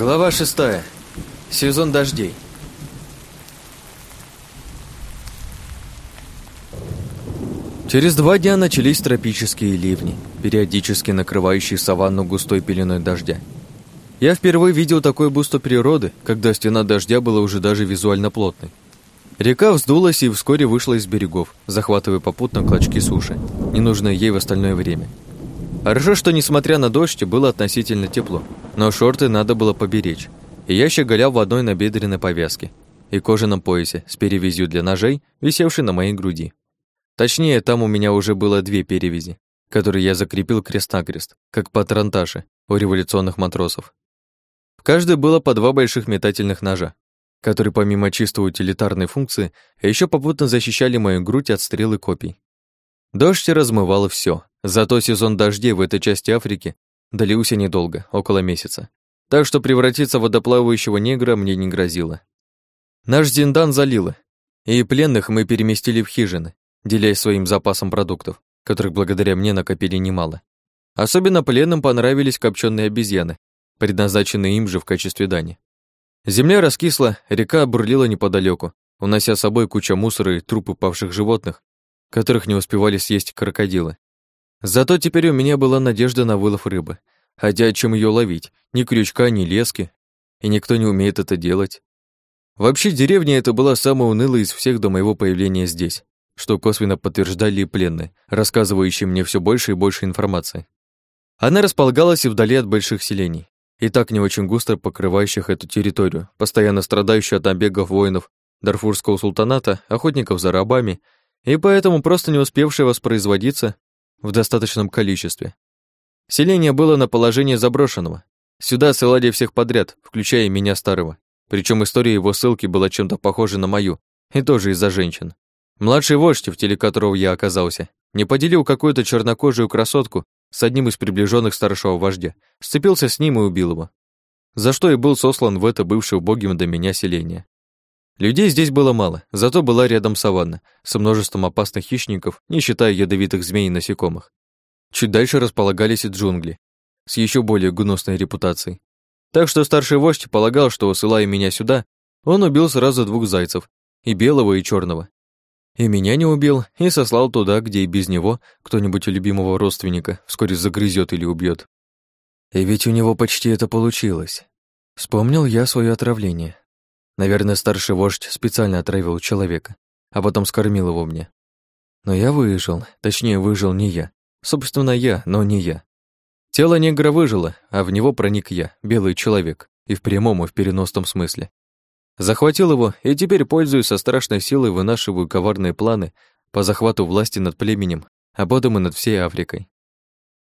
Глава шестая. Сезон дождей. Через два дня начались тропические ливни, периодически накрывающие саванну густой пеленой дождя. Я впервые видел такое буйство природы, когда стена дождя была уже даже визуально плотной. Река вздулась и вскоре вышла из берегов, захватывая попутно клочки суши, ненужные ей в остальное время. Хорошо, что, несмотря на дождь, было относительно тепло, но шорты надо было поберечь, и я щеголял в одной набедренной повязке и кожаном поясе с перевязью для ножей, висевшей на моей груди. Точнее, там у меня уже было две перевязи, которые я закрепил крест-накрест, как патронташи у революционных матросов. В каждой было по два больших метательных ножа, которые помимо чисто утилитарной функции еще попутно защищали мою грудь от стрел и копий. Дождь размывал все, зато сезон дождей в этой части Африки длился недолго, около месяца. Так что превратиться в водоплавающего негра мне не грозило. Наш зиндан залило, и пленных мы переместили в хижины, делясь своим запасом продуктов, которых благодаря мне накопили немало. Особенно пленным понравились копченые обезьяны, предназначенные им же в качестве дани. Земля раскисла, река бурлила неподалеку, унося с собой куча мусора и трупы павших животных, которых не успевали съесть крокодилы. Зато теперь у меня была надежда на вылов рыбы, хотя чем ее ловить? Ни крючка, ни лески, и никто не умеет это делать. Вообще, деревня эта была самая унылая из всех до моего появления здесь, что косвенно подтверждали и пленные, рассказывающие мне все больше и больше информации. Она располагалась и вдали от больших селений, и так не очень густо покрывающих эту территорию, постоянно страдающую от набегов воинов Дарфурского султаната, охотников за рабами и поэтому просто не успевшая воспроизводиться в достаточном количестве. Селение было на положении заброшенного. Сюда ссылали всех подряд, включая меня старого. Причем история его ссылки была чем-то похожа на мою, и тоже из-за женщин. Младший вождь, в теле которого я оказался, не поделил какую-то чернокожую красотку с одним из приближенных старшего вождя, сцепился с ним и убил его. За что и был сослан в это бывшее убогим до меня селение. Людей здесь было мало, зато была рядом саванна, со множеством опасных хищников, не считая ядовитых змей и насекомых. Чуть дальше располагались и джунгли, с еще более гнусной репутацией. Так что старший вождь полагал, что, ссылая меня сюда, он убил сразу двух зайцев, и белого, и черного. И меня не убил, и сослал туда, где и без него кто-нибудь у любимого родственника вскоре загрызет или убьет. И ведь у него почти это получилось. Вспомнил я свое отравление. Наверное, старший вождь специально отравил человека, а потом скормил его мне. Но я выжил, точнее, выжил не я. Собственно, я, но не я. Тело негра выжило, а в него проник я, белый человек, и в прямом, и в переносном смысле. Захватил его, и теперь, пользуясь со страшной силой, вынашиваю коварные планы по захвату власти над племенем, а потом и над всей Африкой.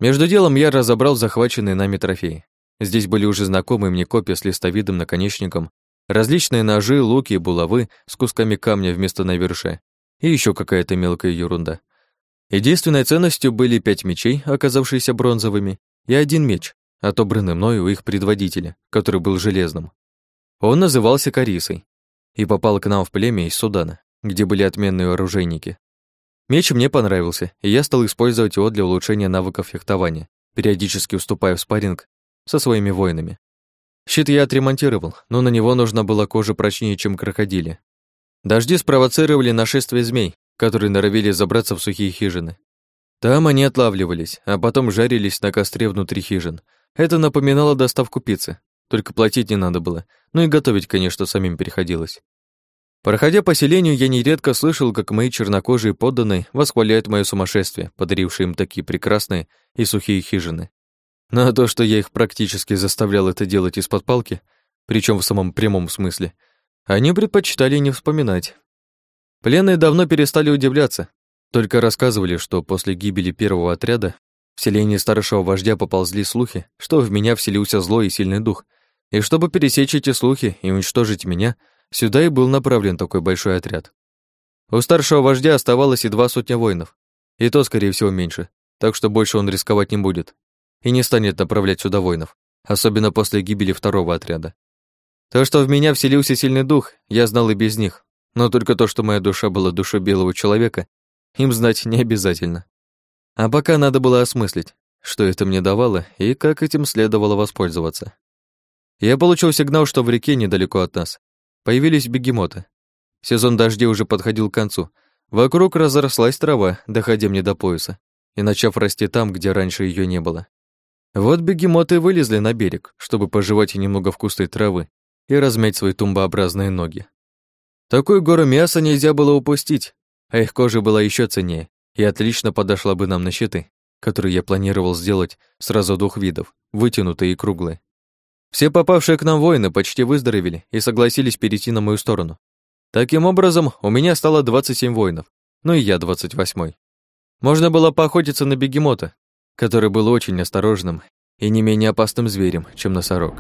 Между делом я разобрал захваченные нами трофеи. Здесь были уже знакомые мне копья с листовидным наконечником Различные ножи, луки и булавы с кусками камня вместо навершия и еще какая-то мелкая ерунда. Единственной ценностью были пять мечей, оказавшиеся бронзовыми, и один меч, отобранный мною у их предводителя, который был железным. Он назывался Карисой и попал к нам в племя из Судана, где были отменные оружейники. Меч мне понравился, и я стал использовать его для улучшения навыков фехтования, периодически уступая в спарринг со своими воинами. Щит я отремонтировал, но на него нужна была кожа прочнее, чем крокодили. Дожди спровоцировали нашествие змей, которые норовили забраться в сухие хижины. Там они отлавливались, а потом жарились на костре внутри хижин. Это напоминало доставку пиццы, только платить не надо было, ну и готовить, конечно, самим приходилось. Проходя по селению, я нередко слышал, как мои чернокожие подданные восхваляют мое сумасшествие, подарившее им такие прекрасные и сухие хижины. Но то, что я их практически заставлял это делать из-под палки, причем в самом прямом смысле, они предпочитали не вспоминать. Пленные давно перестали удивляться, только рассказывали, что после гибели первого отряда в селении старшего вождя поползли слухи, что в меня вселился злой и сильный дух, и чтобы пересечь эти слухи и уничтожить меня, сюда и был направлен такой большой отряд. У старшего вождя оставалось едва сотня воинов, и то, скорее всего, меньше, так что больше он рисковать не будет и не станет направлять сюда воинов, особенно после гибели второго отряда. То, что в меня вселился сильный дух, я знал и без них, но только то, что моя душа была душой белого человека, им знать не обязательно. А пока надо было осмыслить, что это мне давало и как этим следовало воспользоваться. Я получил сигнал, что в реке недалеко от нас появились бегемоты. Сезон дождей уже подходил к концу. Вокруг разрослась трава, доходя мне до пояса, и начав расти там, где раньше ее не было. Вот бегемоты вылезли на берег, чтобы пожевать немного вкусной травы и размять свои тумбообразные ноги. Такую гору мяса нельзя было упустить, а их кожа была еще ценнее и отлично подошла бы нам на щиты, которые я планировал сделать сразу двух видов, вытянутые и круглые. Все попавшие к нам воины почти выздоровели и согласились перейти на мою сторону. Таким образом, у меня стало 27 воинов, ну и я 28-й. Можно было поохотиться на бегемота, который был очень осторожным и не менее опасным зверем, чем носорог.